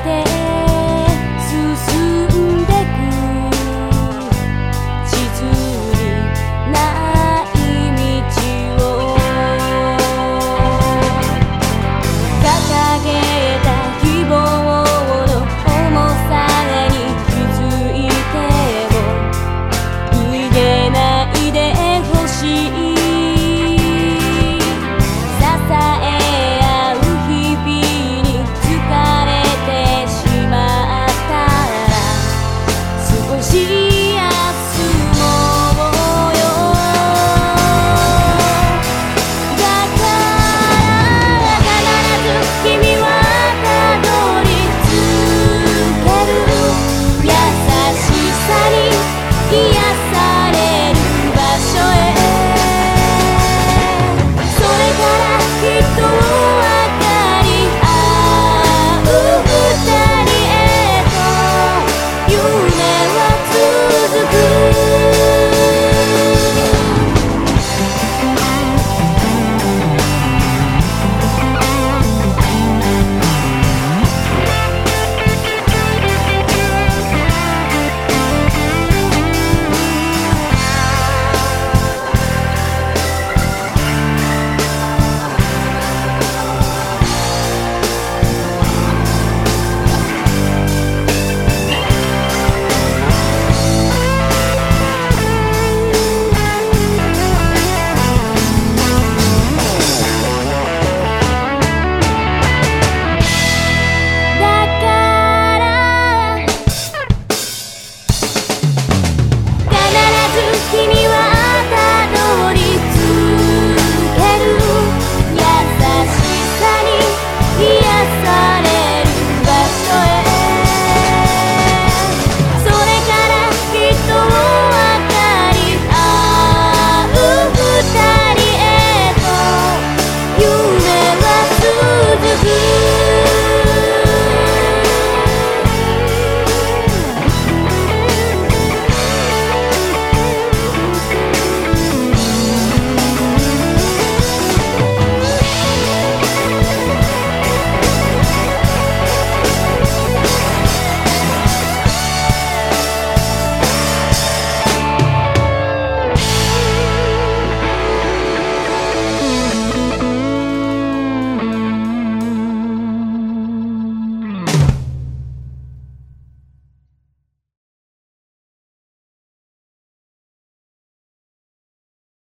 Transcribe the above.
て